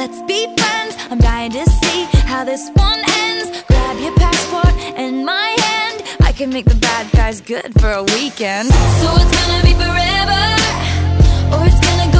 let's be friends. I'm dying to see how this one ends. Grab your passport and my hand. I can make the bad guys good for a weekend. So it's gonna be forever, or it's gonna go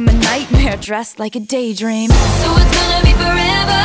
I'm a nightmare dressed like a daydream. So it's gonna be forever,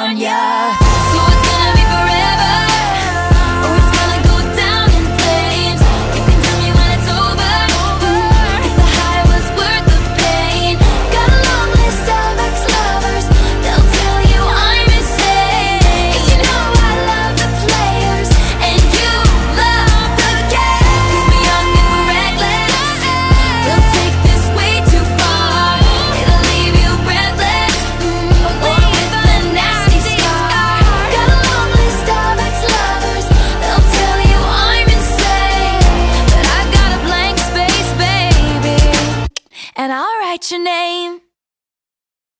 your name.